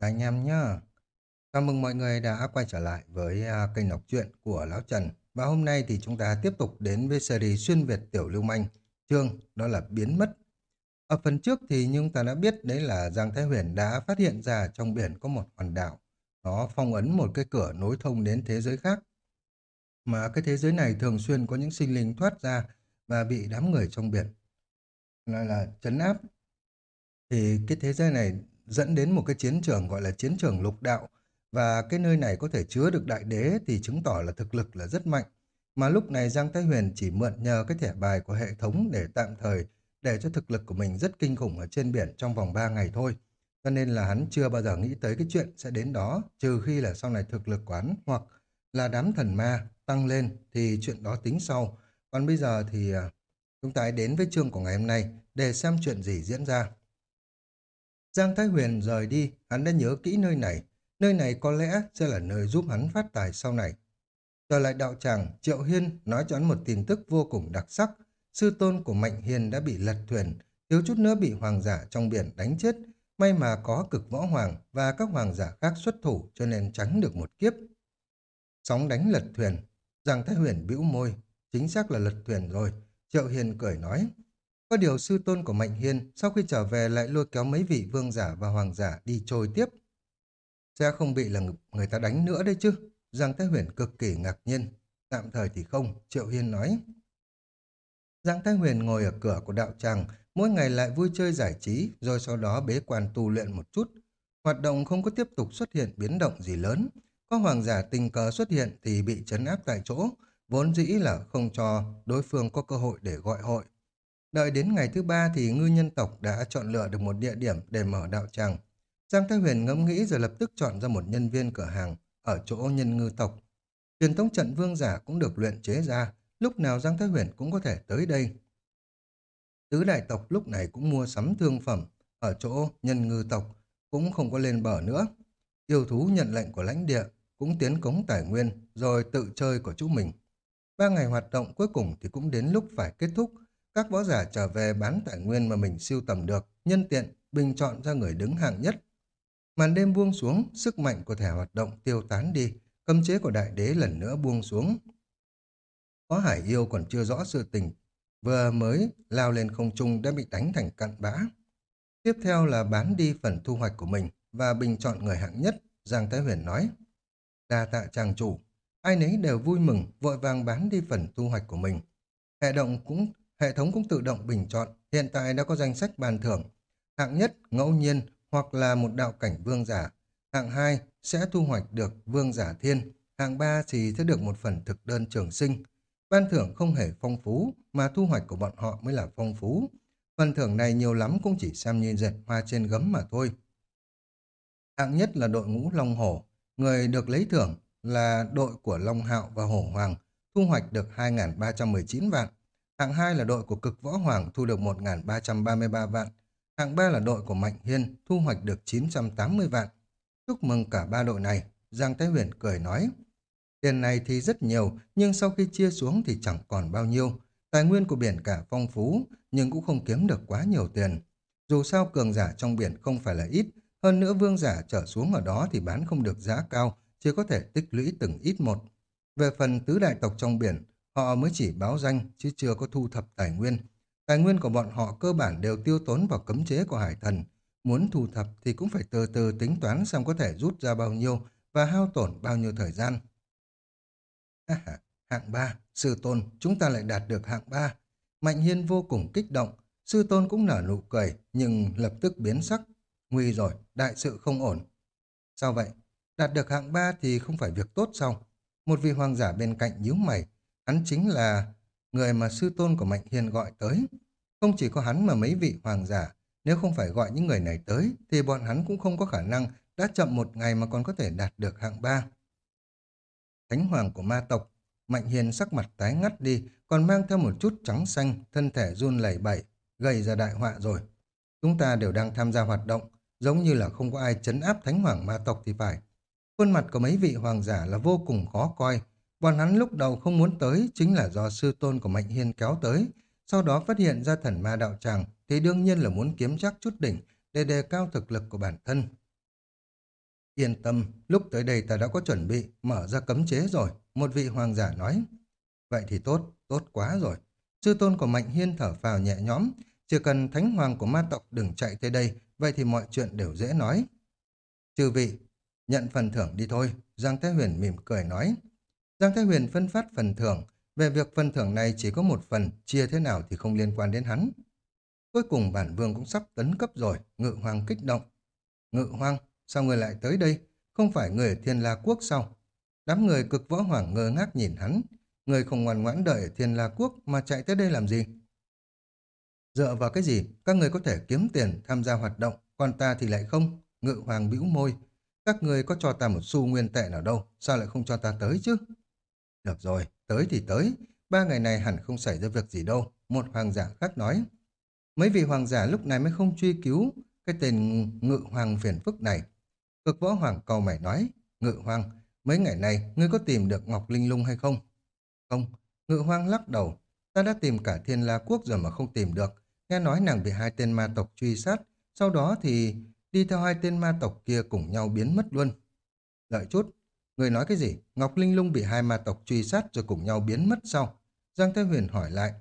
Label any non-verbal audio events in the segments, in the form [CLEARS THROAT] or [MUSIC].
Anh em nhé. Chào mừng mọi người đã quay trở lại với à, kênh đọc truyện của Lão Trần. Và hôm nay thì chúng ta tiếp tục đến với series xuyên Việt tiểu lưu manh, chương đó là biến mất. Ở phần trước thì chúng ta đã biết đấy là Giang Thái Huyền đã phát hiện ra trong biển có một hòn đảo. Nó phong ấn một cái cửa nối thông đến thế giới khác. Mà cái thế giới này thường xuyên có những sinh linh thoát ra và bị đám người trong biển là, là chấn áp. Thì cái thế giới này dẫn đến một cái chiến trường gọi là chiến trường lục đạo và cái nơi này có thể chứa được đại đế thì chứng tỏ là thực lực là rất mạnh. Mà lúc này Giang Thái Huyền chỉ mượn nhờ cái thẻ bài của hệ thống để tạm thời để cho thực lực của mình rất kinh khủng ở trên biển trong vòng 3 ngày thôi. Cho nên là hắn chưa bao giờ nghĩ tới cái chuyện sẽ đến đó, trừ khi là sau này thực lực quán hoặc là đám thần ma tăng lên thì chuyện đó tính sau. Còn bây giờ thì à, chúng ta hãy đến với chương của ngày hôm nay để xem chuyện gì diễn ra. Giang Thái Huyền rời đi, hắn đã nhớ kỹ nơi này. Nơi này có lẽ sẽ là nơi giúp hắn phát tài sau này. Trở lại đạo tràng, Triệu Hiên nói cho hắn một tin tức vô cùng đặc sắc. Sư tôn của Mạnh Hiên đã bị lật thuyền, thiếu chút nữa bị hoàng giả trong biển đánh chết. May mà có cực võ hoàng và các hoàng giả khác xuất thủ cho nên tránh được một kiếp. Sóng đánh lật thuyền, Giang Thái Huyền bĩu môi, chính xác là lật thuyền rồi. Triệu Hiên cười nói. Có điều sư tôn của Mạnh Hiên sau khi trở về lại lôi kéo mấy vị vương giả và hoàng giả đi trôi tiếp. Sẽ không bị là người ta đánh nữa đấy chứ. Giang Thái Huyền cực kỳ ngạc nhiên. Tạm thời thì không, Triệu Hiên nói. Giang Thái Huyền ngồi ở cửa của đạo tràng, mỗi ngày lại vui chơi giải trí, rồi sau đó bế quan tu luyện một chút. Hoạt động không có tiếp tục xuất hiện biến động gì lớn. Có hoàng giả tình cờ xuất hiện thì bị chấn áp tại chỗ, vốn dĩ là không cho đối phương có cơ hội để gọi hội. Đợi đến ngày thứ ba thì ngư nhân tộc đã chọn lựa được một địa điểm để mở đạo tràng. Giang Thái Huyền ngẫm nghĩ rồi lập tức chọn ra một nhân viên cửa hàng ở chỗ nhân ngư tộc. Truyền thống trận vương giả cũng được luyện chế ra, lúc nào Giang Thái Huyền cũng có thể tới đây. Tứ đại tộc lúc này cũng mua sắm thương phẩm ở chỗ nhân ngư tộc, cũng không có lên bờ nữa. Yêu thú nhận lệnh của lãnh địa, cũng tiến cống tài nguyên, rồi tự chơi của chú mình. Ba ngày hoạt động cuối cùng thì cũng đến lúc phải kết thúc, các võ giả trở về bán tài nguyên mà mình siêu tầm được, nhân tiện, bình chọn ra người đứng hạng nhất. Màn đêm buông xuống, sức mạnh của thẻ hoạt động tiêu tán đi, cấm chế của đại đế lần nữa buông xuống. Có hải yêu còn chưa rõ sự tình, vừa mới lao lên không trung đã bị đánh thành cặn bã. Tiếp theo là bán đi phần thu hoạch của mình và bình chọn người hạng nhất, Giang Thái Huyền nói. Đa tạ chàng chủ, ai nấy đều vui mừng, vội vàng bán đi phần thu hoạch của mình. Hệ động cũng Hệ thống cũng tự động bình chọn, hiện tại đã có danh sách bàn thưởng. Hạng nhất, ngẫu nhiên, hoặc là một đạo cảnh vương giả. Hạng hai sẽ thu hoạch được vương giả thiên. Hạng ba thì sẽ được một phần thực đơn trường sinh. Ban thưởng không hề phong phú, mà thu hoạch của bọn họ mới là phong phú. Phần thưởng này nhiều lắm cũng chỉ xem như dệt hoa trên gấm mà thôi. Hạng nhất là đội ngũ Long Hổ. Người được lấy thưởng là đội của Long Hạo và Hổ Hoàng, thu hoạch được 2.319 vạn. Hạng 2 là đội của cực võ hoàng thu được 1.333 vạn. Hạng 3 là đội của Mạnh Hiên thu hoạch được 980 vạn. Chúc mừng cả ba đội này, Giang Thái Huyền cười nói. Tiền này thì rất nhiều, nhưng sau khi chia xuống thì chẳng còn bao nhiêu. Tài nguyên của biển cả phong phú, nhưng cũng không kiếm được quá nhiều tiền. Dù sao cường giả trong biển không phải là ít, hơn nữa vương giả trở xuống ở đó thì bán không được giá cao, chỉ có thể tích lũy từng ít một. Về phần tứ đại tộc trong biển, Họ mới chỉ báo danh chứ chưa có thu thập tài nguyên. Tài nguyên của bọn họ cơ bản đều tiêu tốn vào cấm chế của hải thần. Muốn thu thập thì cũng phải từ từ tính toán xem có thể rút ra bao nhiêu và hao tổn bao nhiêu thời gian. À, hạng 3, sư tôn, chúng ta lại đạt được hạng 3. Mạnh Hiên vô cùng kích động, sư tôn cũng nở nụ cười nhưng lập tức biến sắc. Nguy rồi, đại sự không ổn. Sao vậy? Đạt được hạng 3 thì không phải việc tốt sao? Một vị hoàng giả bên cạnh nhíu mày, Hắn chính là người mà sư tôn của Mạnh Hiên gọi tới. Không chỉ có hắn mà mấy vị hoàng giả, nếu không phải gọi những người này tới, thì bọn hắn cũng không có khả năng đã chậm một ngày mà còn có thể đạt được hạng ba. Thánh hoàng của ma tộc, Mạnh Hiên sắc mặt tái ngắt đi, còn mang theo một chút trắng xanh, thân thể run lẩy bẩy, gây ra đại họa rồi. Chúng ta đều đang tham gia hoạt động, giống như là không có ai chấn áp thánh hoàng ma tộc thì phải. Khuôn mặt của mấy vị hoàng giả là vô cùng khó coi, Bọn hắn lúc đầu không muốn tới chính là do sư tôn của Mạnh Hiên kéo tới. Sau đó phát hiện ra thần ma đạo tràng thì đương nhiên là muốn kiếm chắc chút đỉnh để đề cao thực lực của bản thân. Yên tâm, lúc tới đây ta đã có chuẩn bị, mở ra cấm chế rồi, một vị hoàng giả nói. Vậy thì tốt, tốt quá rồi. Sư tôn của Mạnh Hiên thở phào nhẹ nhõm, chỉ cần thánh hoàng của ma tộc đừng chạy tới đây, vậy thì mọi chuyện đều dễ nói. Chư vị, nhận phần thưởng đi thôi, Giang Thái Huyền mỉm cười nói. Giang Thái Huyền phân phát phần thưởng, về việc phần thưởng này chỉ có một phần, chia thế nào thì không liên quan đến hắn. Cuối cùng bản vương cũng sắp tấn cấp rồi, ngự hoàng kích động. Ngự hoàng, sao người lại tới đây? Không phải người ở thiên la quốc sao? Đám người cực võ hoàng ngơ ngác nhìn hắn. Người không ngoan ngoãn đợi ở thiên la quốc mà chạy tới đây làm gì? Dựa vào cái gì? Các người có thể kiếm tiền tham gia hoạt động, còn ta thì lại không. Ngự hoàng bĩu môi. Các người có cho ta một xu nguyên tệ nào đâu, sao lại không cho ta tới chứ? Được rồi, tới thì tới. Ba ngày này hẳn không xảy ra việc gì đâu. Một hoàng giả khác nói. Mấy vị hoàng giả lúc này mới không truy cứu cái tên ngự hoàng phiền phức này. Cực võ hoàng cầu mày nói. Ngự hoàng, mấy ngày này ngươi có tìm được Ngọc Linh Lung hay không? Không, ngự hoàng lắc đầu. Ta đã tìm cả thiên la quốc rồi mà không tìm được. Nghe nói nàng bị hai tên ma tộc truy sát. Sau đó thì đi theo hai tên ma tộc kia cùng nhau biến mất luôn. Đợi chút, người nói cái gì? Ngọc Linh Lung bị hai ma tộc truy sát rồi cùng nhau biến mất sau. Giang Thế Huyền hỏi lại.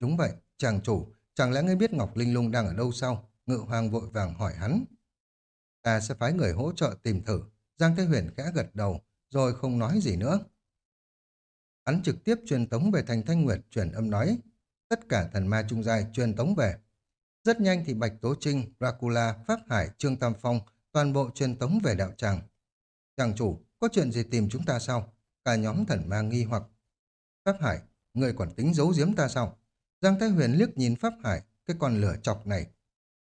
Đúng vậy, chàng chủ, chẳng lẽ ngươi biết Ngọc Linh Lung đang ở đâu sao? Ngự hoàng vội vàng hỏi hắn. Ta sẽ phái người hỗ trợ tìm thử. Giang Thế Huyền khẽ gật đầu, rồi không nói gì nữa. Hắn trực tiếp truyền tống về thành Thanh Nguyệt truyền âm nói. Tất cả thần ma trung giai truyền tống về. Rất nhanh thì Bạch Tố Trinh, Dracula, Pháp Hải, Trương Tam Phong toàn bộ truyền tống về đạo tràng. Chàng chủ, có chuyện gì tìm chúng ta sao? Cả nhóm thần ma nghi hoặc. Pháp Hải, người còn tính giấu giếm ta sao? Giang Thái Huyền liếc nhìn Pháp Hải, cái con lửa chọc này.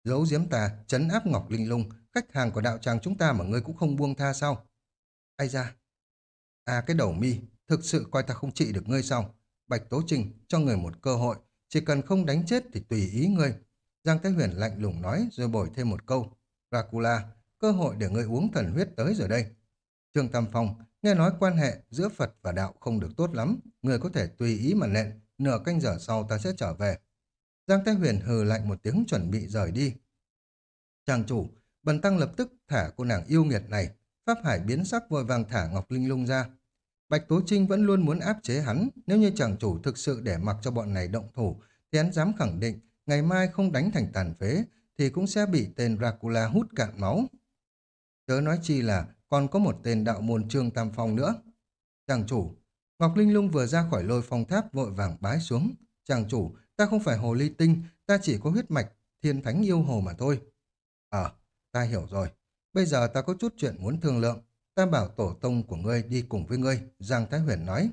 Giấu giếm ta, chấn áp Ngọc Linh Lung, khách hàng của đạo tràng chúng ta mà ngươi cũng không buông tha sao? Ai ra? À cái đầu mi, thực sự coi ta không trị được ngươi sao? Bạch Tố Trinh, cho người một cơ hội, chỉ cần không đánh chết thì tùy ý ngươi. Giang Thái Huyền lạnh lùng nói rồi bồi thêm một câu. Dracula, cơ hội để ngươi uống thần huyết tới rồi đây. Trương Tam Phong, nghe nói quan hệ giữa Phật và đạo không được tốt lắm. Người có thể tùy ý mà nện, nửa canh giờ sau ta sẽ trở về. Giang Thái Huyền hừ lạnh một tiếng chuẩn bị rời đi. Chàng chủ, Bần Tăng lập tức thả cô nàng yêu nghiệt này. Pháp Hải biến sắc vội vàng thả Ngọc Linh Lung ra. Bạch Tố Trinh vẫn luôn muốn áp chế hắn. Nếu như chàng chủ thực sự để mặc cho bọn này động thủ, thì hắn dám khẳng định ngày mai không đánh thành tàn phế, thì cũng sẽ bị tên Dracula hút cạn máu. Chớ nói chi là còn có một tên đạo môn trương tam phong nữa. Chàng chủ, Ngọc Linh Lung vừa ra khỏi lôi phong tháp vội vàng bái xuống. Chàng chủ, ta không phải hồ ly tinh, ta chỉ có huyết mạch, thiên thánh yêu hồ mà thôi. Ờ, ta hiểu rồi. Bây giờ ta có chút chuyện muốn thương lượng. Ta bảo tổ tông của ngươi đi cùng với ngươi, Giang Thái Huyền nói.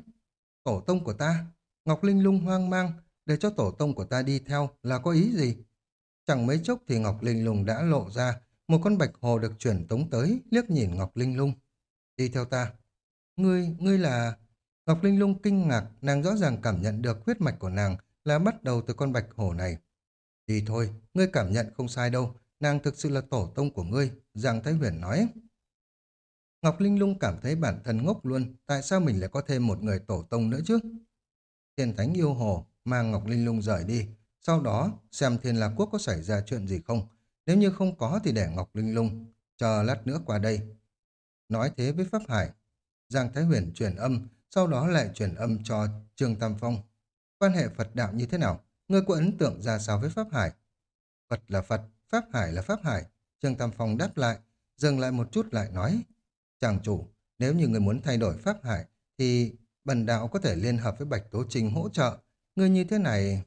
Tổ tông của ta? Ngọc Linh Lung hoang mang, để cho tổ tông của ta đi theo là có ý gì? Chẳng mấy chốc thì Ngọc Linh Lung đã lộ ra, một con bạch hồ được chuyển tống tới, liếc nhìn Ngọc Linh Lung. Đi theo ta. Ngươi, ngươi là... Ngọc Linh Lung kinh ngạc, nàng rõ ràng cảm nhận được huyết mạch của nàng là bắt đầu từ con bạch hổ này. Đi thôi, ngươi cảm nhận không sai đâu, nàng thực sự là tổ tông của ngươi, Giang Thái Huyền nói. Ngọc Linh Lung cảm thấy bản thân ngốc luôn, tại sao mình lại có thêm một người tổ tông nữa chứ? Thiên Thánh yêu hồ, mang Ngọc Linh Lung rời đi, sau đó xem Thiên La Quốc có xảy ra chuyện gì không. Nếu như không có thì để Ngọc Linh Lung, chờ lát nữa qua đây. Nói thế với Pháp Hải, Giang Thái Huyền truyền âm, sau đó lại truyền âm cho Trương Tam Phong. Quan hệ Phật đạo như thế nào? Ngươi có ấn tượng ra sao với Pháp Hải? Phật là Phật, Pháp Hải là Pháp Hải. Trương Tam Phong đáp lại, dừng lại một chút lại nói. Chàng chủ, nếu như người muốn thay đổi Pháp Hải, thì bần đạo có thể liên hợp với Bạch Tố Trinh hỗ trợ. Ngươi như thế này...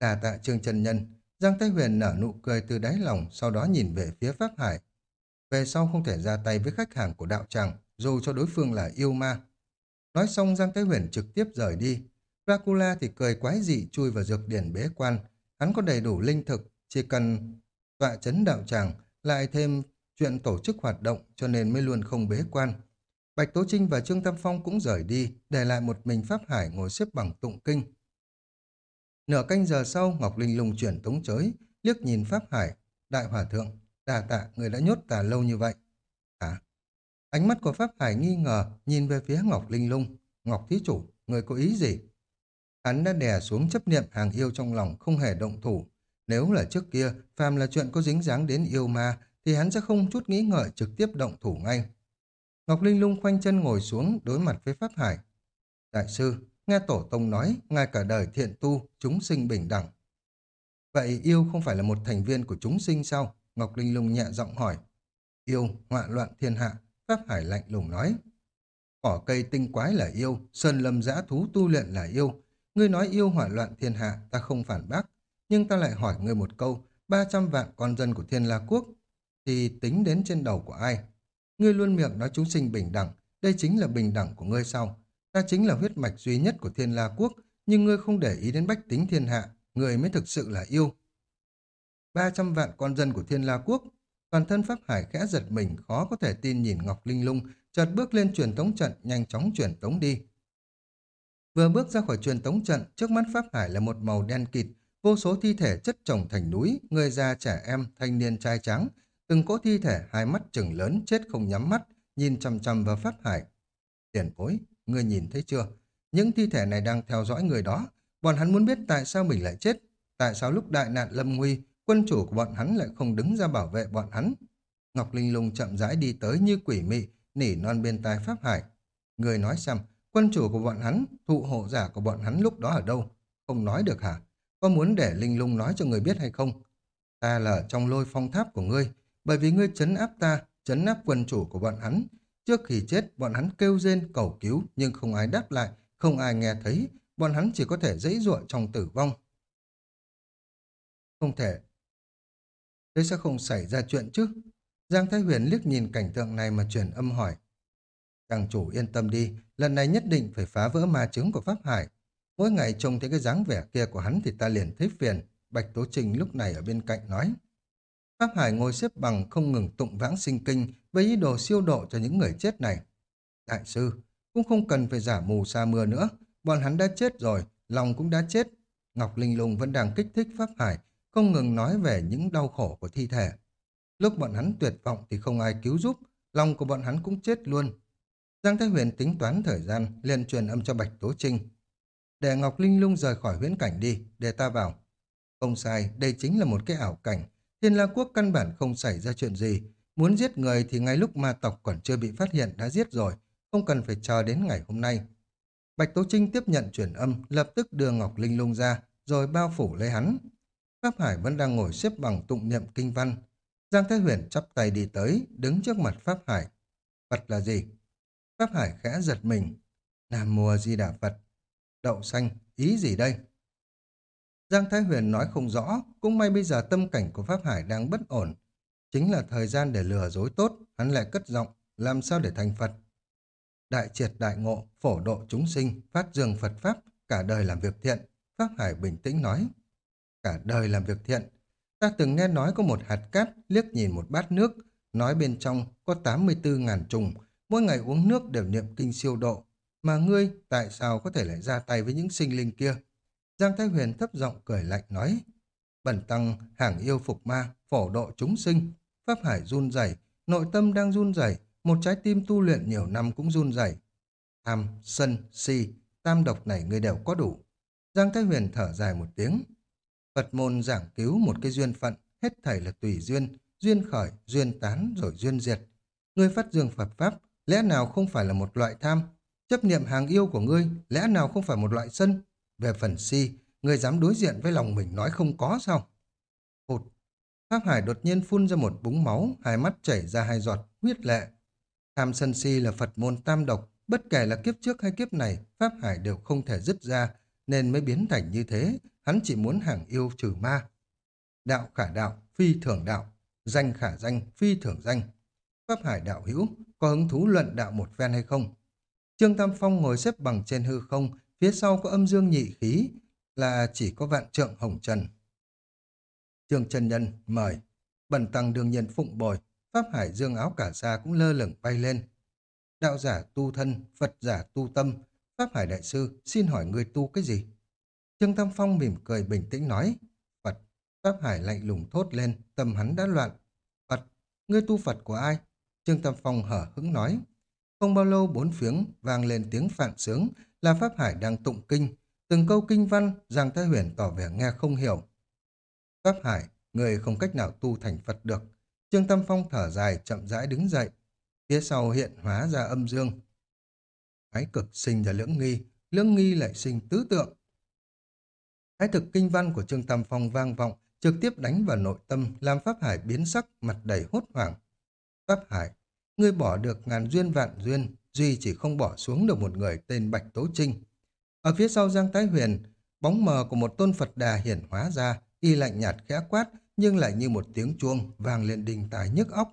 Đà tạ Trương Trần Nhân, Giang Thái Huyền nở nụ cười từ đáy lòng, sau đó nhìn về phía Pháp Hải. Về sau không thể ra tay với khách hàng của đạo tràng, dù cho đối phương là yêu ma. Nói xong Giang Thái Huyền trực tiếp rời đi. Dracula thì cười quái dị chui vào dược điển bế quan. Hắn có đầy đủ linh thực, chỉ cần tọa chấn đạo tràng, lại thêm chuyện tổ chức hoạt động cho nên mới luôn không bế quan. Bạch Tố Trinh và Trương Tam Phong cũng rời đi, để lại một mình Pháp Hải ngồi xếp bằng tụng kinh. Nửa canh giờ sau, Ngọc Linh lùng chuyển tống chới, liếc nhìn Pháp Hải. Đại Hòa Thượng, đà tạ, người đã nhốt ta lâu như vậy. À, ánh mắt của Pháp Hải nghi ngờ, nhìn về phía Ngọc Linh lung. Ngọc Thí Chủ, người có ý gì? Hắn đã đè xuống chấp niệm hàng yêu trong lòng, không hề động thủ. Nếu là trước kia, phàm là chuyện có dính dáng đến yêu ma, thì hắn sẽ không chút nghĩ ngợi trực tiếp động thủ ngay. Ngọc Linh lung khoanh chân ngồi xuống đối mặt với Pháp Hải. Đại sư, nghe Tổ Tông nói, ngay cả đời thiện tu, chúng sinh bình đẳng. Vậy yêu không phải là một thành viên của chúng sinh sao? Ngọc Linh lung nhẹ giọng hỏi. Yêu, họa loạn thiên hạ, Pháp Hải lạnh lùng nói. Cỏ cây tinh quái là yêu, sơn lâm giã thú tu luyện là yêu. Ngươi nói yêu hỏa loạn thiên hạ, ta không phản bác. Nhưng ta lại hỏi ngươi một câu, 300 vạn con dân của thiên la quốc, thì tính đến trên đầu của ai? Ngươi luôn miệng nói chúng sinh bình đẳng, đây chính là bình đẳng của ngươi sao? Ta chính là huyết mạch duy nhất của thiên la quốc, nhưng ngươi không để ý đến bách tính thiên hạ, người mới thực sự là yêu. 300 vạn con dân của thiên la quốc, toàn thân Pháp Hải khẽ giật mình khó có thể tin nhìn Ngọc Linh Lung, chợt bước lên truyền tống trận, nhanh chóng truyền tống đi. Vừa bước ra khỏi truyền tống trận, trước mắt Pháp Hải là một màu đen kịt, vô số thi thể chất chồng thành núi, người già trẻ em, thanh niên trai trắng, từng cỗ thi thể hai mắt trừng lớn chết không nhắm mắt, nhìn chằm chằm vào Pháp Hải. Tiền bối, ngươi nhìn thấy chưa? Những thi thể này đang theo dõi người đó, bọn hắn muốn biết tại sao mình lại chết, tại sao lúc đại nạn lâm nguy, quân chủ của bọn hắn lại không đứng ra bảo vệ bọn hắn. Ngọc Linh Lung chậm rãi đi tới như quỷ mị, nỉ non bên tai Pháp Hải. Người nói xem, quân chủ của bọn hắn, thụ hộ giả của bọn hắn lúc đó ở đâu? Không nói được hả? Có muốn để Linh Lung nói cho người biết hay không? Ta là trong lôi phong tháp của ngươi, bởi vì ngươi chấn áp ta, chấn áp quân chủ của bọn hắn. Trước khi chết, bọn hắn kêu rên cầu cứu, nhưng không ai đáp lại, không ai nghe thấy, bọn hắn chỉ có thể dãy ruộng trong tử vong. Không thể. Thế sẽ không xảy ra chuyện chứ? Giang Thái Huyền liếc nhìn cảnh tượng này mà truyền âm hỏi. Chàng chủ yên tâm đi, lần này nhất định phải phá vỡ ma chứng của Pháp Hải. Mỗi ngày trông thấy cái dáng vẻ kia của hắn thì ta liền thấy phiền. Bạch Tố Trình lúc này ở bên cạnh nói. Pháp Hải ngồi xếp bằng không ngừng tụng vãng sinh kinh với ý đồ siêu độ cho những người chết này. Đại sư, cũng không cần phải giả mù sa mưa nữa. Bọn hắn đã chết rồi, lòng cũng đã chết. Ngọc Linh Lung vẫn đang kích thích Pháp Hải, không ngừng nói về những đau khổ của thi thể. Lúc bọn hắn tuyệt vọng thì không ai cứu giúp, lòng của bọn hắn cũng chết luôn. Giang Thái Huyền tính toán thời gian, liền truyền âm cho Bạch Tố Trinh. Để Ngọc Linh Lung rời khỏi huyễn cảnh đi, để ta vào. Không sai, đây chính là một cái ảo cảnh. Thiên La Quốc căn bản không xảy ra chuyện gì. Muốn giết người thì ngay lúc ma tộc còn chưa bị phát hiện đã giết rồi, không cần phải chờ đến ngày hôm nay. Bạch Tố Trinh tiếp nhận truyền âm, lập tức đưa Ngọc Linh Lung ra, rồi bao phủ lấy hắn. Pháp Hải vẫn đang ngồi xếp bằng tụng niệm kinh văn, Giang Thái Huyền chắp tay đi tới, đứng trước mặt Pháp Hải. Phật là gì? Pháp Hải khẽ giật mình. Nam mùa di đà Phật. Đậu xanh, ý gì đây? Giang Thái Huyền nói không rõ, cũng may bây giờ tâm cảnh của Pháp Hải đang bất ổn. Chính là thời gian để lừa dối tốt, hắn lại cất giọng, làm sao để thành Phật? Đại triệt đại ngộ, phổ độ chúng sinh, phát dương Phật Pháp, cả đời làm việc thiện. Pháp Hải bình tĩnh nói, cả đời làm việc thiện, Ta từng nghe nói có một hạt cát liếc nhìn một bát nước, nói bên trong có 84.000 trùng, mỗi ngày uống nước đều niệm kinh siêu độ. Mà ngươi tại sao có thể lại ra tay với những sinh linh kia? Giang Thái Huyền thấp giọng cười lạnh nói, bẩn tăng hàng yêu phục ma, phổ độ chúng sinh. Pháp Hải run rẩy, nội tâm đang run rẩy, một trái tim tu luyện nhiều năm cũng run rẩy. Tham, sân, si, tam độc này người đều có đủ. Giang Thái Huyền thở dài một tiếng, Phật môn giảng cứu một cái duyên phận, hết thảy là tùy duyên, duyên khởi, duyên tán rồi duyên diệt. Ngươi phát dương Phật Pháp, lẽ nào không phải là một loại tham? Chấp niệm hàng yêu của ngươi, lẽ nào không phải một loại sân? Về phần si, người dám đối diện với lòng mình nói không có sao? Hụt. Pháp Hải đột nhiên phun ra một búng máu, hai mắt chảy ra hai giọt, huyết lệ. Tham sân si là Phật môn tam độc, bất kể là kiếp trước hay kiếp này, Pháp Hải đều không thể dứt ra, nên mới biến thành như thế, hắn chỉ muốn hàng yêu trừ ma. Đạo khả đạo, phi thường đạo, danh khả danh, phi thường danh. Pháp hải đạo hữu, có hứng thú luận đạo một phen hay không? Trương Tam Phong ngồi xếp bằng trên hư không, phía sau có âm dương nhị khí, là chỉ có vạn trượng hồng trần. Trương trần Nhân mời, bần tăng đương nhiên phụng bồi, Pháp hải dương áo cả xa cũng lơ lửng bay lên. Đạo giả tu thân, Phật giả tu tâm, Pháp hải đại sư, xin hỏi người tu cái gì? Trương Tam Phong mỉm cười bình tĩnh nói, Phật, Pháp Hải lạnh lùng thốt lên, tâm hắn đã loạn. Phật, ngươi tu Phật của ai? Trương Tam Phong hở hứng nói. Không bao lâu bốn phiếng vang lên tiếng phạn sướng là Pháp Hải đang tụng kinh. Từng câu kinh văn, Giang Thái Huyền tỏ vẻ nghe không hiểu. Pháp Hải, người không cách nào tu thành Phật được. Trương Tâm Phong thở dài, chậm rãi đứng dậy. Phía sau hiện hóa ra âm dương. Thái cực sinh ra lưỡng nghi, lưỡng nghi lại sinh tứ tượng. Thái thực kinh văn của Trương Tam Phong vang vọng, trực tiếp đánh vào nội tâm, làm Pháp Hải biến sắc, mặt đầy hốt hoảng. Pháp Hải, ngươi bỏ được ngàn duyên vạn duyên, duy chỉ không bỏ xuống được một người tên Bạch Tố Trinh. Ở phía sau Giang Thái Huyền, bóng mờ của một tôn Phật đà hiển hóa ra, y lạnh nhạt khẽ quát, nhưng lại như một tiếng chuông vang lên đình tài nhức óc.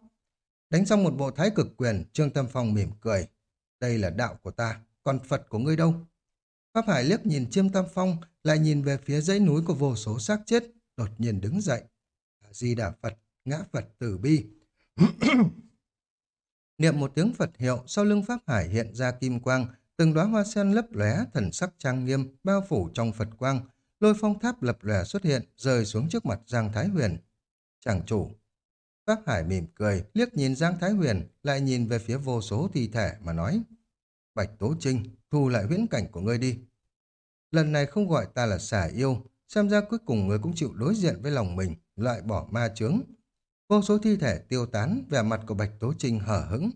Đánh xong một bộ thái cực quyền, Trương Tâm Phong mỉm cười. Đây là đạo của ta, còn Phật của ngươi đâu? Pháp Hải liếc nhìn Chiêm Tam Phong, lại nhìn về phía dãy núi của vô số xác chết, đột nhiên đứng dậy. Di Đà Phật, ngã Phật tử bi. [CLEARS THROAT] Niệm một tiếng Phật hiệu, sau lưng Pháp Hải hiện ra kim quang, từng đóa hoa sen lấp lóe, thần sắc trang nghiêm, bao phủ trong Phật quang, lôi phong tháp lập lòe xuất hiện, rơi xuống trước mặt Giang Thái Huyền. Chàng chủ. Pháp Hải mỉm cười, liếc nhìn Giang Thái Huyền, lại nhìn về phía vô số thi thể mà nói. Bạch Tố Trinh, thu lại huyễn cảnh của ngươi đi. Lần này không gọi ta là xả yêu, xem ra cuối cùng ngươi cũng chịu đối diện với lòng mình, loại bỏ ma chướng. Vô số thi thể tiêu tán, vẻ mặt của Bạch Tố Trinh hở hững.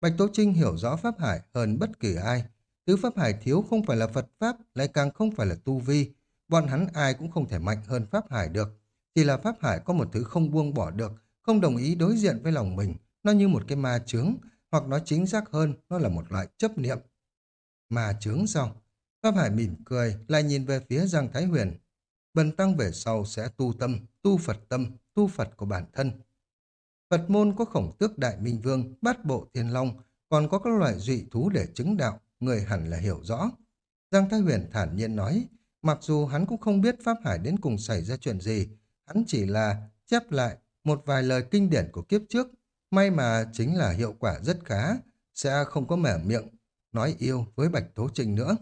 Bạch Tố Trinh hiểu rõ Pháp Hải hơn bất kỳ ai. Thứ Pháp Hải thiếu không phải là Phật Pháp, lại càng không phải là Tu Vi. Bọn hắn ai cũng không thể mạnh hơn Pháp Hải được. Chỉ là Pháp Hải có một thứ không buông bỏ được, không đồng ý đối diện với lòng mình. Nó như một cái ma chướng, hoặc nói chính xác hơn, nó là một loại chấp niệm. Ma chướng sao? Pháp Hải mỉm cười, lại nhìn về phía Giang Thái Huyền. Bần tăng về sau sẽ tu tâm, tu Phật tâm, tu Phật của bản thân. Phật môn có khổng tước đại minh vương, bát bộ thiên long, còn có các loại dị thú để chứng đạo, người hẳn là hiểu rõ. Giang Thái Huyền thản nhiên nói, mặc dù hắn cũng không biết Pháp Hải đến cùng xảy ra chuyện gì, hắn chỉ là chép lại một vài lời kinh điển của kiếp trước, may mà chính là hiệu quả rất khá, sẽ không có mẻ miệng nói yêu với Bạch Tố Trinh nữa.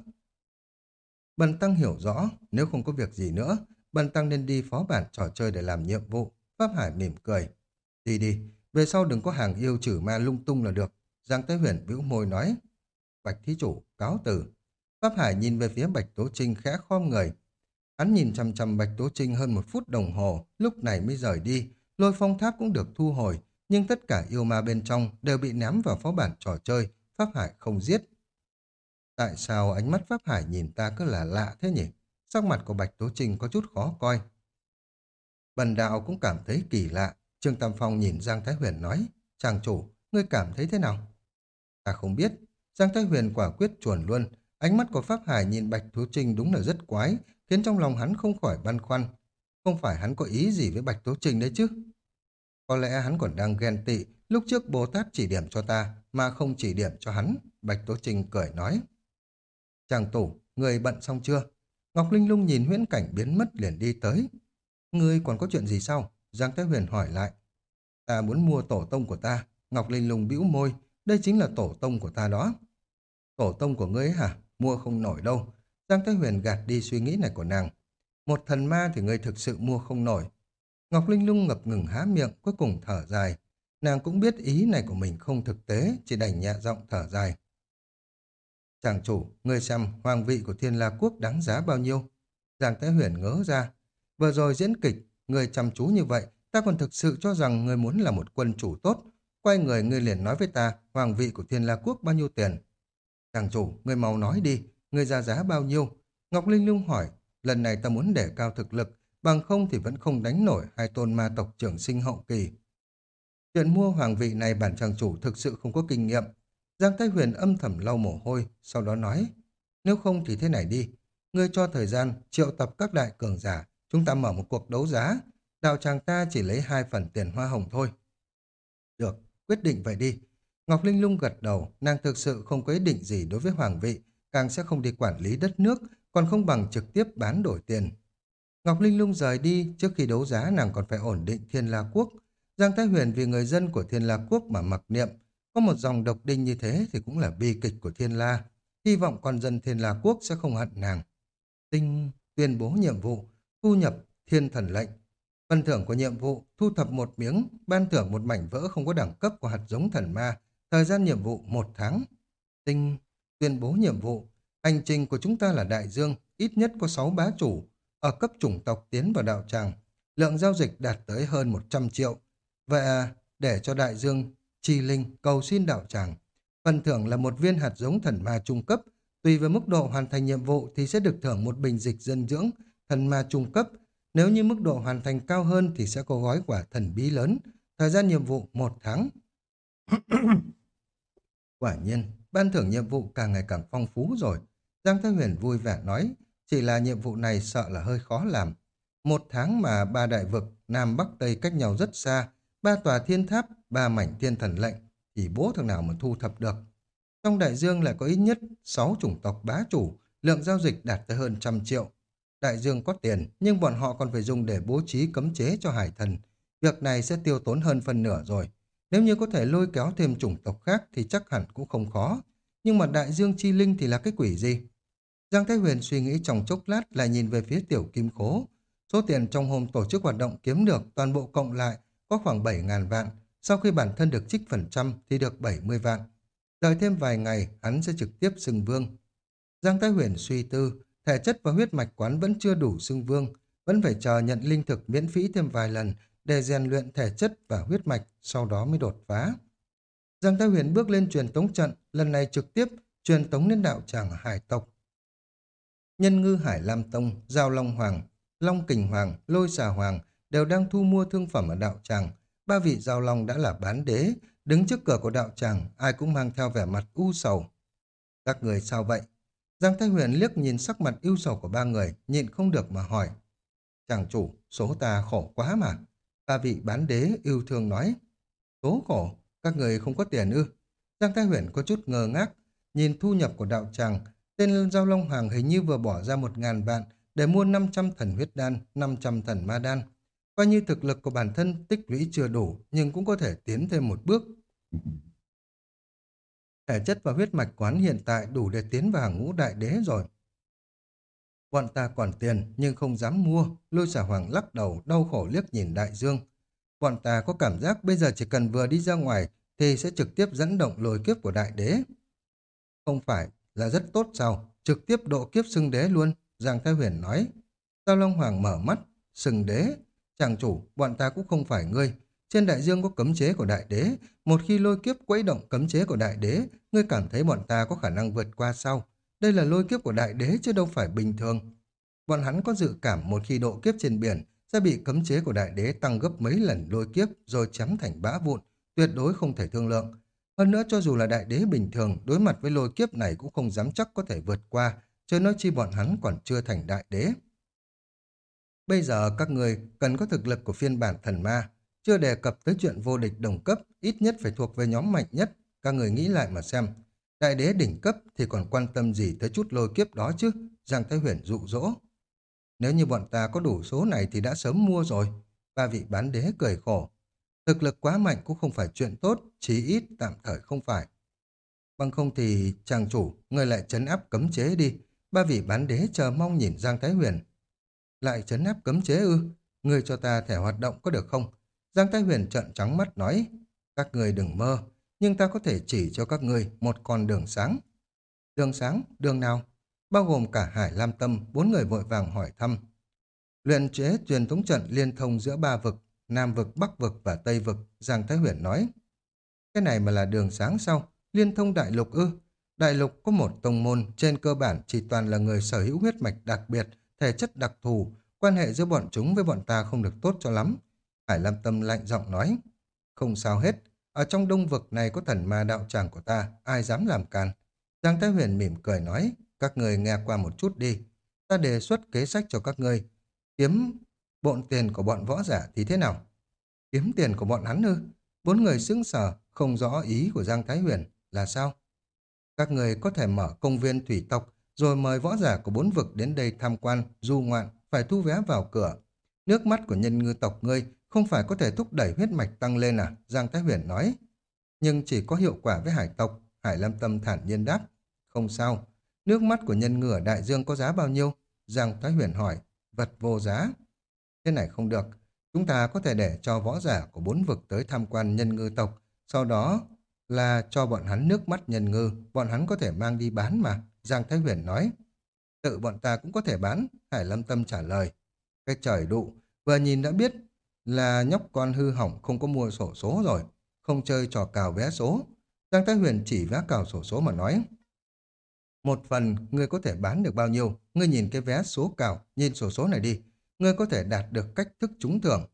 Bần Tăng hiểu rõ, nếu không có việc gì nữa, Bần Tăng nên đi phó bản trò chơi để làm nhiệm vụ. Pháp Hải mỉm cười. Đi đi, về sau đừng có hàng yêu trừ ma lung tung là được. Giang Tế Huyền bĩu môi nói. Bạch Thí Chủ, cáo từ. Pháp Hải nhìn về phía Bạch Tố Trinh khẽ khom người. Hắn nhìn chăm chăm Bạch Tố Trinh hơn một phút đồng hồ, lúc này mới rời đi. Lôi phong tháp cũng được thu hồi, nhưng tất cả yêu ma bên trong đều bị ném vào phó bản trò chơi. Pháp Hải không giết. Tại sao ánh mắt Pháp Hải nhìn ta cứ là lạ thế nhỉ? Sắc mặt của Bạch Tố Trinh có chút khó coi. Bần đạo cũng cảm thấy kỳ lạ. Trương Tam Phong nhìn Giang Thái Huyền nói, chàng chủ, ngươi cảm thấy thế nào? Ta không biết. Giang Thái Huyền quả quyết chuẩn luôn. Ánh mắt của Pháp Hải nhìn Bạch Tố Trinh đúng là rất quái, khiến trong lòng hắn không khỏi băn khoăn. Không phải hắn có ý gì với Bạch Tố Trinh đấy chứ? Có lẽ hắn còn đang ghen tị, lúc trước Bồ Tát chỉ điểm cho ta, mà không chỉ điểm cho hắn. Bạch Tố Trinh cười nói. Chàng tủ, người bận xong chưa? Ngọc Linh Lung nhìn huyễn cảnh biến mất liền đi tới. Ngươi còn có chuyện gì sao? Giang Thái Huyền hỏi lại. Ta muốn mua tổ tông của ta. Ngọc Linh Lung bĩu môi. Đây chính là tổ tông của ta đó. Tổ tông của ngươi hả? Mua không nổi đâu. Giang Thái Huyền gạt đi suy nghĩ này của nàng. Một thần ma thì ngươi thực sự mua không nổi. Ngọc Linh Lung ngập ngừng há miệng, cuối cùng thở dài. Nàng cũng biết ý này của mình không thực tế, chỉ đành nhẹ giọng thở dài. Chàng chủ, ngươi xem hoàng vị của thiên la quốc đáng giá bao nhiêu? Giang Thái Huyền ngớ ra. Vừa rồi diễn kịch, người chăm chú như vậy, ta còn thực sự cho rằng người muốn là một quân chủ tốt. Quay người ngươi liền nói với ta, hoàng vị của thiên la quốc bao nhiêu tiền? Chàng chủ, người mau nói đi, người ra giá bao nhiêu? Ngọc Linh Lung hỏi, lần này ta muốn để cao thực lực, bằng không thì vẫn không đánh nổi hai tôn ma tộc trưởng sinh hậu kỳ. Chuyện mua hoàng vị này bản chàng chủ thực sự không có kinh nghiệm, Giang Thái Huyền âm thầm lau mồ hôi, sau đó nói, nếu không thì thế này đi, ngươi cho thời gian triệu tập các đại cường giả, chúng ta mở một cuộc đấu giá, đạo tràng ta chỉ lấy hai phần tiền hoa hồng thôi. Được, quyết định vậy đi. Ngọc Linh Lung gật đầu, nàng thực sự không có ý định gì đối với hoàng vị, càng sẽ không đi quản lý đất nước, còn không bằng trực tiếp bán đổi tiền. Ngọc Linh Lung rời đi, trước khi đấu giá nàng còn phải ổn định Thiên La Quốc. Giang Thái Huyền vì người dân của Thiên La Quốc mà mặc niệm, có một dòng độc đinh như thế thì cũng là bi kịch của Thiên La. Hy vọng con dân Thiên La Quốc sẽ không hận nàng. Tinh tuyên bố nhiệm vụ, thu nhập thiên thần lệnh. Phần thưởng của nhiệm vụ, thu thập một miếng, ban thưởng một mảnh vỡ không có đẳng cấp của hạt giống thần ma. Thời gian nhiệm vụ một tháng. Tinh tuyên bố nhiệm vụ. Hành trình của chúng ta là đại dương, ít nhất có 6 bá chủ. Ở cấp chủng tộc tiến vào đạo tràng, lượng giao dịch đạt tới hơn 100 triệu. Vậy à, để cho đại dương chi linh cầu xin đạo tràng. Phần thưởng là một viên hạt giống thần ma trung cấp, tùy với mức độ hoàn thành nhiệm vụ thì sẽ được thưởng một bình dịch dân dưỡng thần ma trung cấp. Nếu như mức độ hoàn thành cao hơn thì sẽ có gói quả thần bí lớn, thời gian nhiệm vụ một tháng. [COUGHS] Quả nhiên, ban thưởng nhiệm vụ càng ngày càng phong phú rồi. Giang Thái Huyền vui vẻ nói, chỉ là nhiệm vụ này sợ là hơi khó làm. Một tháng mà ba đại vực, Nam Bắc Tây cách nhau rất xa, ba tòa thiên tháp, ba mảnh thiên thần lệnh, thì bố thằng nào mà thu thập được. Trong đại dương lại có ít nhất 6 chủng tộc bá chủ, lượng giao dịch đạt tới hơn trăm triệu. Đại dương có tiền, nhưng bọn họ còn phải dùng để bố trí cấm chế cho hải thần. Việc này sẽ tiêu tốn hơn phần nửa rồi. Nếu như có thể lôi kéo thêm chủng tộc khác thì chắc hẳn cũng không khó. Nhưng mà đại dương chi linh thì là cái quỷ gì? Giang Thái Huyền suy nghĩ trong chốc lát lại nhìn về phía tiểu kim khố. Số tiền trong hôm tổ chức hoạt động kiếm được toàn bộ cộng lại có khoảng 7.000 vạn. Sau khi bản thân được trích phần trăm thì được 70 vạn. Đợi thêm vài ngày hắn sẽ trực tiếp xưng vương. Giang Thái Huyền suy tư, thể chất và huyết mạch quán vẫn chưa đủ xưng vương, vẫn phải chờ nhận linh thực miễn phí thêm vài lần để rèn luyện thể chất và huyết mạch, sau đó mới đột phá. Giang Thái Huyền bước lên truyền tống trận, lần này trực tiếp truyền tống đến đạo tràng hải tộc. Nhân ngư Hải Lam Tông, Giao Long Hoàng, Long Kình Hoàng, Lôi Xà Hoàng đều đang thu mua thương phẩm ở đạo tràng. Ba vị Giao Long đã là bán đế, đứng trước cửa của đạo tràng, ai cũng mang theo vẻ mặt u sầu. Các người sao vậy? Giang Thái Huyền liếc nhìn sắc mặt ưu sầu của ba người, nhịn không được mà hỏi. Chàng chủ, số ta khổ quá mà. Ba vị bán đế yêu thương nói. Số khổ, các người không có tiền ư. Giang Thái Huyền có chút ngờ ngác, nhìn thu nhập của đạo tràng, tên Giao Long Hoàng hình như vừa bỏ ra một ngàn vạn để mua 500 thần huyết đan, 500 thần ma đan. Coi như thực lực của bản thân tích lũy chưa đủ, nhưng cũng có thể tiến thêm một bước. Thể chất và huyết mạch quán hiện tại đủ để tiến vào hàng ngũ đại đế rồi. Bọn ta còn tiền nhưng không dám mua, lôi xả hoàng lắc đầu đau khổ liếc nhìn đại dương. Bọn ta có cảm giác bây giờ chỉ cần vừa đi ra ngoài thì sẽ trực tiếp dẫn động lôi kiếp của đại đế. Không phải là rất tốt sao, trực tiếp độ kiếp xưng đế luôn, Giang Thái Huyền nói. Giao Long Hoàng mở mắt, xưng đế, chàng chủ, bọn ta cũng không phải ngươi. Trên đại dương có cấm chế của đại đế, một khi lôi kiếp quấy động cấm chế của đại đế, ngươi cảm thấy bọn ta có khả năng vượt qua sau. Đây là lôi kiếp của đại đế chứ đâu phải bình thường. Bọn hắn có dự cảm một khi độ kiếp trên biển sẽ bị cấm chế của đại đế tăng gấp mấy lần lôi kiếp rồi chấm thành bã vụn, tuyệt đối không thể thương lượng. Hơn nữa cho dù là đại đế bình thường, đối mặt với lôi kiếp này cũng không dám chắc có thể vượt qua, chứ nói chi bọn hắn còn chưa thành đại đế. Bây giờ các người cần có thực lực của phiên bản thần ma, chưa đề cập tới chuyện vô địch đồng cấp, ít nhất phải thuộc về nhóm mạnh nhất, các người nghĩ lại mà xem. Đại đế đỉnh cấp thì còn quan tâm gì tới chút lôi kiếp đó chứ, Giang Thái Huyền dụ dỗ. Nếu như bọn ta có đủ số này thì đã sớm mua rồi. Ba vị bán đế cười khổ. Thực lực quá mạnh cũng không phải chuyện tốt, chí ít tạm thời không phải. Bằng không thì chàng chủ, người lại chấn áp cấm chế đi. Ba vị bán đế chờ mong nhìn Giang Thái Huyền. Lại chấn áp cấm chế ư? Người cho ta thẻ hoạt động có được không? Giang Thái Huyền trợn trắng mắt nói. Các người đừng mơ, nhưng ta có thể chỉ cho các người một con đường sáng. Đường sáng, đường nào? Bao gồm cả Hải Lam Tâm, bốn người vội vàng hỏi thăm. Luyện chế truyền thống trận liên thông giữa ba vực, Nam vực, Bắc vực và Tây vực, Giang Thái Huyền nói. Cái này mà là đường sáng sau Liên thông đại lục ư? Đại lục có một tông môn, trên cơ bản chỉ toàn là người sở hữu huyết mạch đặc biệt, thể chất đặc thù, quan hệ giữa bọn chúng với bọn ta không được tốt cho lắm. Hải Lam Tâm lạnh giọng nói. Không sao hết, ở trong đông vực này có thần ma đạo tràng của ta, ai dám làm can. Giang Thái Huyền mỉm cười nói, các người nghe qua một chút đi. Ta đề xuất kế sách cho các ngươi. Kiếm bộn tiền của bọn võ giả thì thế nào? Kiếm tiền của bọn hắn ư? Bốn người sững sờ, không rõ ý của Giang Thái Huyền là sao? Các người có thể mở công viên thủy tộc, rồi mời võ giả của bốn vực đến đây tham quan, du ngoạn, phải thu vé vào cửa. Nước mắt của nhân ngư tộc ngươi không phải có thể thúc đẩy huyết mạch tăng lên à? Giang Thái Huyền nói. Nhưng chỉ có hiệu quả với hải tộc, Hải Lam Tâm thản nhiên đáp. Không sao, nước mắt của nhân ngư đại dương có giá bao nhiêu? Giang Thái Huyền hỏi, vật vô giá. Thế này không được, chúng ta có thể để cho võ giả của bốn vực tới tham quan nhân ngư tộc, sau đó là cho bọn hắn nước mắt nhân ngư, bọn hắn có thể mang đi bán mà, Giang Thái Huyền nói. Tự bọn ta cũng có thể bán, Hải Lâm Tâm trả lời. Cái trời đụ, vừa nhìn đã biết là nhóc con hư hỏng không có mua sổ số rồi, không chơi trò cào vé số. Giang Thái Huyền chỉ vé cào sổ số mà nói. Một phần, ngươi có thể bán được bao nhiêu? Ngươi nhìn cái vé số cào, nhìn sổ số này đi. Ngươi có thể đạt được cách thức trúng thưởng.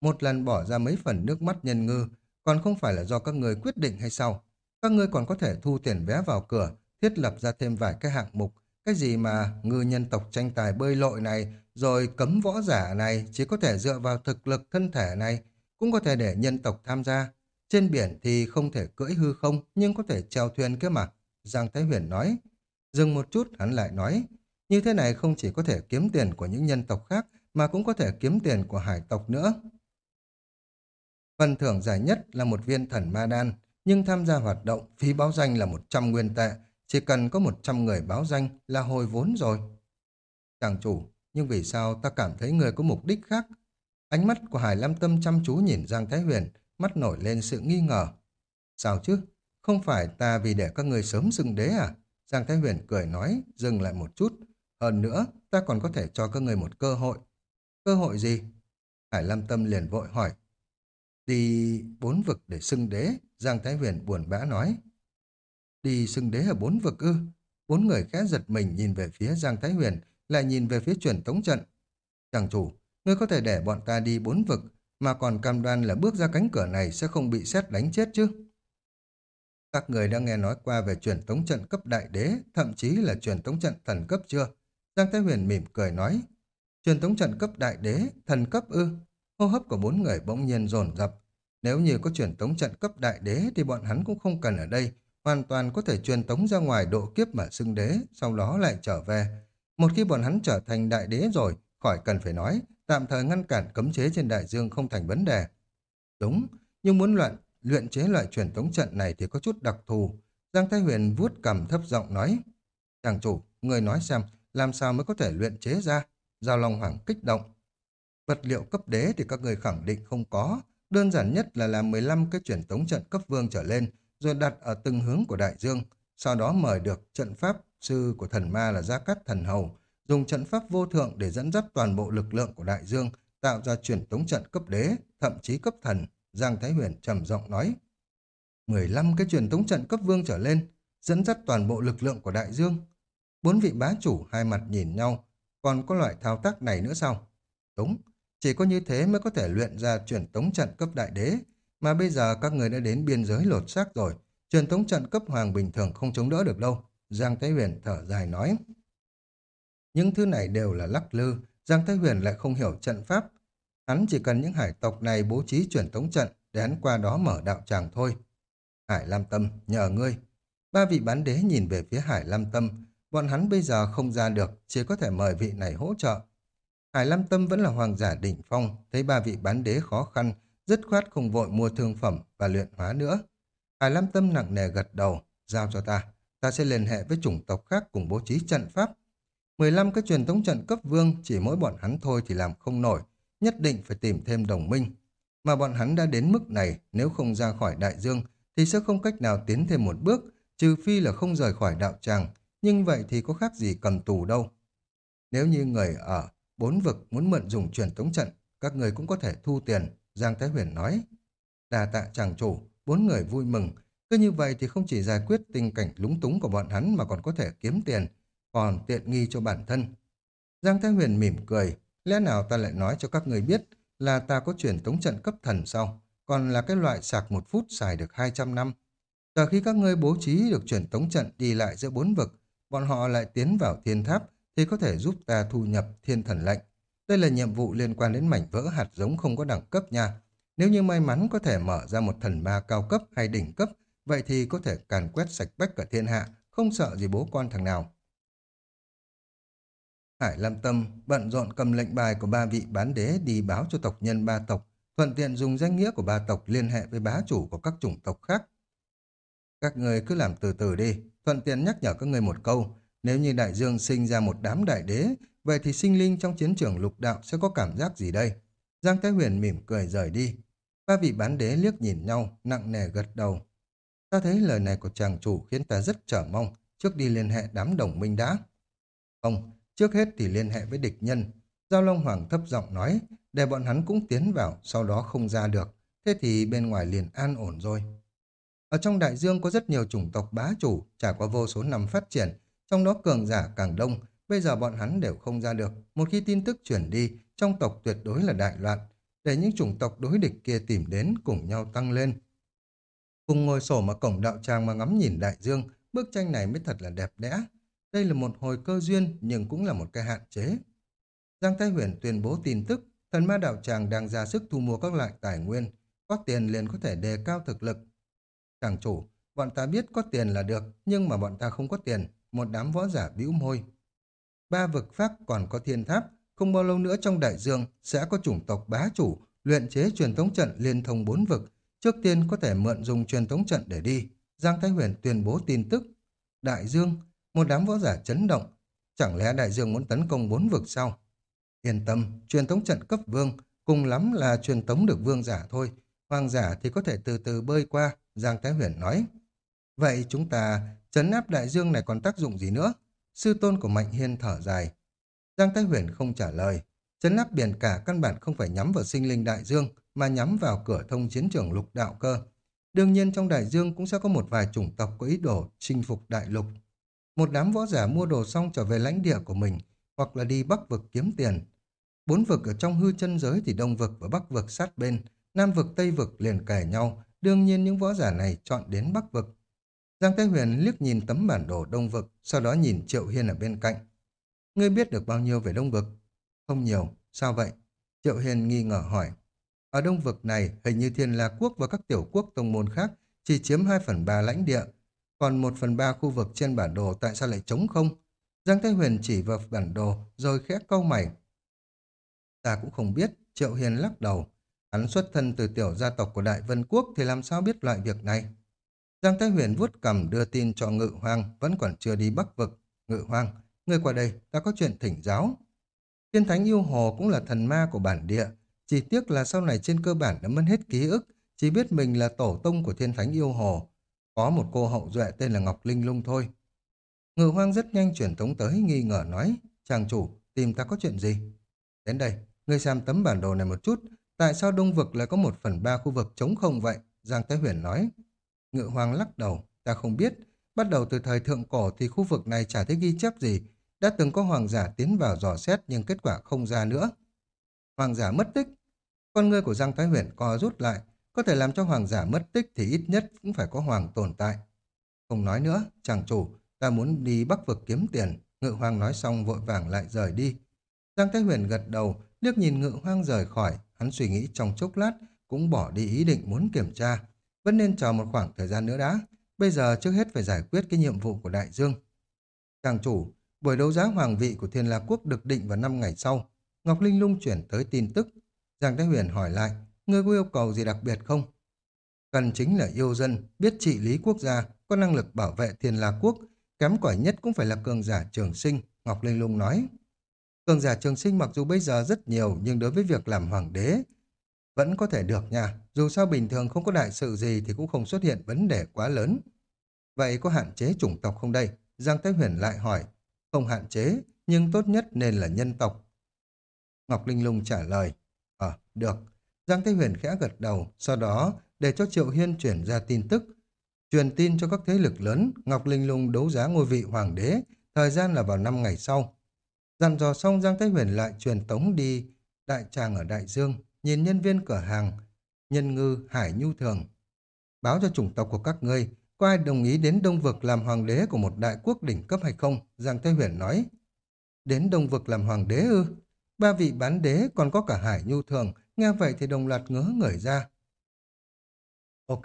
Một lần bỏ ra mấy phần nước mắt nhân ngư, còn không phải là do các ngươi quyết định hay sao? Các ngươi còn có thể thu tiền vé vào cửa, thiết lập ra thêm vài cái hạng mục. Cái gì mà ngư nhân tộc tranh tài bơi lội này, rồi cấm võ giả này chỉ có thể dựa vào thực lực thân thể này, cũng có thể để nhân tộc tham gia. Trên biển thì không thể cưỡi hư không, nhưng có thể treo thuyền kia mà. Giang Thái Huyền nói. Dừng một chút, hắn lại nói. Như thế này không chỉ có thể kiếm tiền của những nhân tộc khác, mà cũng có thể kiếm tiền của hải tộc nữa. Phần thưởng giải nhất là một viên thần ma đan, nhưng tham gia hoạt động phí báo danh là 100 nguyên tệ, chỉ cần có 100 người báo danh là hồi vốn rồi. Chàng chủ, nhưng vì sao ta cảm thấy người có mục đích khác? Ánh mắt của Hải Lam Tâm chăm chú nhìn Giang Thái Huyền, mắt nổi lên sự nghi ngờ. Sao chứ? Không phải ta vì để các người sớm xưng đế à? Giang Thái Huyền cười nói, dừng lại một chút. Hơn nữa, ta còn có thể cho các người một cơ hội. Cơ hội gì? Hải Lam Tâm liền vội hỏi. Đi bốn vực để xưng đế, Giang Thái Huyền buồn bã nói. Đi xưng đế ở bốn vực ư? Bốn người khẽ giật mình nhìn về phía Giang Thái Huyền, lại nhìn về phía truyền tống trận. Chàng chủ, ngươi có thể để bọn ta đi bốn vực, mà còn cam đoan là bước ra cánh cửa này sẽ không bị xét đánh chết chứ. Các người đã nghe nói qua về truyền tống trận cấp đại đế, thậm chí là truyền tống trận thần cấp chưa? Giang Thái Huyền mỉm cười nói, truyền tống trận cấp đại đế, thần cấp ư? Hô hấp của bốn người bỗng nhiên dồn dập. Nếu như có truyền tống trận cấp đại đế thì bọn hắn cũng không cần ở đây, hoàn toàn có thể truyền tống ra ngoài độ kiếp mà xưng đế, sau đó lại trở về. Một khi bọn hắn trở thành đại đế rồi, khỏi cần phải nói, tạm thời ngăn cản cấm chế trên đại dương không thành vấn đề. Đúng, nhưng muốn luận, luyện chế loại truyền tống trận này thì có chút đặc thù. Giang Thái Huyền vuốt cầm thấp giọng nói. Chàng chủ, người nói xem, làm sao mới có thể luyện chế ra? Giao Long Hoàng kích động. Vật liệu cấp đế thì các người khẳng định không có. Đơn giản nhất là làm 15 cái truyền tống trận cấp vương trở lên, rồi đặt ở từng hướng của đại dương. Sau đó mời được trận pháp sư của thần ma là Gia Cát Thần Hầu, dùng trận pháp vô thượng để dẫn dắt toàn bộ lực lượng của đại dương, tạo ra truyền tống trận cấp đế, thậm chí cấp thần, Giang Thái Huyền trầm giọng nói. 15 cái truyền tống trận cấp vương trở lên, dẫn dắt toàn bộ lực lượng của đại dương. Bốn vị bá chủ hai mặt nhìn nhau, còn có loại thao tác này nữa sao? Đúng, chỉ có như thế mới có thể luyện ra truyền tống trận cấp đại đế, mà bây giờ các người đã đến biên giới lột xác rồi, truyền thống trận cấp hoàng bình thường không chống đỡ được đâu. Giang Thái Huyền thở dài nói. Những thứ này đều là lắc lư, Giang Thái Huyền lại không hiểu trận pháp. Hắn chỉ cần những hải tộc này bố trí truyền thống trận để hắn qua đó mở đạo tràng thôi. Hải Lam Tâm, nhờ ngươi. Ba vị bán đế nhìn về phía Hải Lam Tâm, bọn hắn bây giờ không ra được, chỉ có thể mời vị này hỗ trợ. Hải Lam Tâm vẫn là hoàng giả đỉnh phong, thấy ba vị bán đế khó khăn, dứt khoát không vội mua thương phẩm và luyện hóa nữa. Hải Lam Tâm nặng nề gật đầu, giao cho ta ta sẽ liên hệ với chủng tộc khác cùng bố trí trận pháp. 15 cái truyền thống trận cấp vương chỉ mỗi bọn hắn thôi thì làm không nổi, nhất định phải tìm thêm đồng minh. Mà bọn hắn đã đến mức này, nếu không ra khỏi đại dương thì sẽ không cách nào tiến thêm một bước, trừ phi là không rời khỏi đạo tràng, nhưng vậy thì có khác gì cầm tù đâu. Nếu như người ở bốn vực muốn mượn dùng truyền thống trận, các người cũng có thể thu tiền, Giang Thái Huyền nói. Đà tạ chàng chủ, bốn người vui mừng, cứ như vậy thì không chỉ giải quyết tình cảnh lúng túng của bọn hắn mà còn có thể kiếm tiền, còn tiện nghi cho bản thân. Giang Thái Huyền mỉm cười, lẽ nào ta lại nói cho các người biết là ta có chuyển tống trận cấp thần sau, còn là cái loại sạc một phút xài được 200 năm. Từ khi các ngươi bố trí được chuyển tống trận đi lại giữa bốn vực, bọn họ lại tiến vào thiên tháp thì có thể giúp ta thu nhập thiên thần lệnh. Đây là nhiệm vụ liên quan đến mảnh vỡ hạt giống không có đẳng cấp nha. Nếu như may mắn có thể mở ra một thần ma cao cấp hay đỉnh cấp vậy thì có thể càn quét sạch bách cả thiên hạ, không sợ gì bố con thằng nào. Hải Lam Tâm bận rộn cầm lệnh bài của ba vị bán đế đi báo cho tộc nhân ba tộc, thuận tiện dùng danh nghĩa của ba tộc liên hệ với bá chủ của các chủng tộc khác. Các người cứ làm từ từ đi, thuận tiện nhắc nhở các người một câu, nếu như đại dương sinh ra một đám đại đế, vậy thì sinh linh trong chiến trường lục đạo sẽ có cảm giác gì đây? Giang Thái Huyền mỉm cười rời đi. Ba vị bán đế liếc nhìn nhau, nặng nề gật đầu. Ta thấy lời này của chàng chủ khiến ta rất chờ mong, trước đi liên hệ đám đồng minh đã. Không, trước hết thì liên hệ với địch nhân. Giao Long Hoàng thấp giọng nói, để bọn hắn cũng tiến vào, sau đó không ra được. Thế thì bên ngoài liền an ổn rồi. Ở trong đại dương có rất nhiều chủng tộc bá chủ, trải qua vô số năm phát triển, trong đó cường giả càng đông, bây giờ bọn hắn đều không ra được. Một khi tin tức chuyển đi, trong tộc tuyệt đối là đại loạn, để những chủng tộc đối địch kia tìm đến cùng nhau tăng lên. Cùng ngồi sổ mà cổng đạo tràng mà ngắm nhìn đại dương, bức tranh này mới thật là đẹp đẽ. Đây là một hồi cơ duyên nhưng cũng là một cái hạn chế. Giang Thái Huyền tuyên bố tin tức, thần ma đạo tràng đang ra sức thu mua các loại tài nguyên, có tiền liền có thể đề cao thực lực. Chàng chủ, bọn ta biết có tiền là được, nhưng mà bọn ta không có tiền, một đám võ giả bĩu môi. Ba vực pháp còn có thiên tháp, không bao lâu nữa trong đại dương sẽ có chủng tộc bá chủ luyện chế truyền thống trận liên thông bốn vực, trước tiên có thể mượn dùng truyền thống trận để đi. Giang Thái Huyền tuyên bố tin tức. Đại dương, một đám võ giả chấn động. Chẳng lẽ đại dương muốn tấn công bốn vực sao? Yên tâm, truyền thống trận cấp vương, cùng lắm là truyền thống được vương giả thôi. Hoàng giả thì có thể từ từ bơi qua, Giang Thái Huyền nói. Vậy chúng ta chấn áp đại dương này còn tác dụng gì nữa? Sư tôn của Mạnh Hiên thở dài. Giang Thái Huyền không trả lời. Chấn áp biển cả căn bản không phải nhắm vào sinh linh đại dương, mà nhắm vào cửa thông chiến trường lục đạo cơ. Đương nhiên trong đại dương cũng sẽ có một vài chủng tộc có ý đồ chinh phục đại lục. Một đám võ giả mua đồ xong trở về lãnh địa của mình, hoặc là đi bắc vực kiếm tiền. Bốn vực ở trong hư chân giới thì đông vực và bắc vực sát bên, nam vực tây vực liền kề nhau, đương nhiên những võ giả này chọn đến bắc vực. Giang Thái Huyền liếc nhìn tấm bản đồ đông vực, sau đó nhìn Triệu Hiên ở bên cạnh. Ngươi biết được bao nhiêu về đông vực? Không nhiều, sao vậy? Triệu Hiên nghi ngờ hỏi. Ở đông vực này, hình như Thiên La Quốc và các tiểu quốc tông môn khác chỉ chiếm 2 phần 3 lãnh địa, còn 1 phần 3 khu vực trên bản đồ tại sao lại trống không? Giang Thái Huyền chỉ vào bản đồ rồi khẽ câu mày. Ta cũng không biết, Triệu Hiền lắc đầu. Hắn xuất thân từ tiểu gia tộc của Đại Vân Quốc thì làm sao biết loại việc này? Giang Thái Huyền vuốt cầm đưa tin cho Ngự Hoang, vẫn còn chưa đi bắc vực. Ngự Hoang, người qua đây, ta có chuyện thỉnh giáo. Thiên Thánh Yêu Hồ cũng là thần ma của bản địa, chỉ tiếc là sau này trên cơ bản đã mất hết ký ức, chỉ biết mình là tổ tông của Thiên Thánh Yêu Hồ. Có một cô hậu duệ tên là Ngọc Linh Lung thôi. Ngự Hoang rất nhanh chuyển tống tới, nghi ngờ nói, chàng chủ, tìm ta có chuyện gì? Đến đây, ngươi xem tấm bản đồ này một chút, tại sao Đông Vực lại có một phần ba khu vực trống không vậy? Giang Thái Huyền nói. Ngự Hoàng lắc đầu, ta không biết. Bắt đầu từ thời thượng cổ thì khu vực này chả thấy ghi chép gì. Đã từng có hoàng giả tiến vào dò xét nhưng kết quả không ra nữa. Hoàng giả mất tích. Con ngươi của Giang Thái Huyền co rút lại. Có thể làm cho hoàng giả mất tích thì ít nhất cũng phải có hoàng tồn tại. Không nói nữa, chàng chủ, ta muốn đi bắc vực kiếm tiền. Ngự Hoàng nói xong vội vàng lại rời đi. Giang Thái Huyền gật đầu, liếc nhìn Ngự Hoàng rời khỏi. Hắn suy nghĩ trong chốc lát, cũng bỏ đi ý định muốn kiểm tra. Vẫn nên chờ một khoảng thời gian nữa đã. Bây giờ trước hết phải giải quyết cái nhiệm vụ của đại dương. Chàng chủ, buổi đấu giá hoàng vị của Thiên La Quốc được định vào 5 ngày sau. Ngọc Linh Lung chuyển tới tin tức. Giang Thái Huyền hỏi lại, ngươi có yêu cầu gì đặc biệt không? Cần chính là yêu dân, biết trị lý quốc gia, có năng lực bảo vệ Thiên La Quốc, kém cỏi nhất cũng phải là cường giả trường sinh, Ngọc Linh Lung nói. Cường giả trường sinh mặc dù bây giờ rất nhiều nhưng đối với việc làm hoàng đế vẫn có thể được nha. Dù sao bình thường không có đại sự gì thì cũng không xuất hiện vấn đề quá lớn. Vậy có hạn chế chủng tộc không đây? Giang Thái Huyền lại hỏi. Không hạn chế, nhưng tốt nhất nên là nhân tộc. Ngọc Linh Lung trả lời. Ờ, được. Giang Thái Huyền khẽ gật đầu, sau đó để cho Triệu Hiên chuyển ra tin tức. Truyền tin cho các thế lực lớn, Ngọc Linh Lung đấu giá ngôi vị hoàng đế, thời gian là vào 5 ngày sau. Dặn dò xong Giang Thái Huyền lại truyền tống đi đại tràng ở Đại Dương, nhìn nhân viên cửa hàng, nhân ngư Hải Nhu Thường. Báo cho chủng tộc của các ngươi, có ai đồng ý đến Đông Vực làm hoàng đế của một đại quốc đỉnh cấp hay không? Giang Thế Huyền nói. Đến Đông Vực làm hoàng đế ư? Ba vị bán đế còn có cả Hải Nhu Thường, nghe vậy thì đồng loạt ngớ người ra. Ok,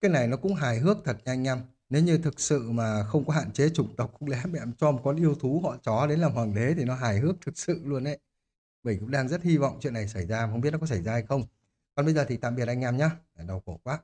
cái này nó cũng hài hước thật nha anh em. Nếu như thực sự mà không có hạn chế chủng tộc, cũng lẽ mẹ cho một con yêu thú họ chó đến làm hoàng đế thì nó hài hước thực sự luôn đấy. Mình cũng đang rất hy vọng chuyện này xảy ra, không biết nó có xảy ra hay không. Còn bây giờ thì tạm biệt anh em nhé. Đau khổ quá.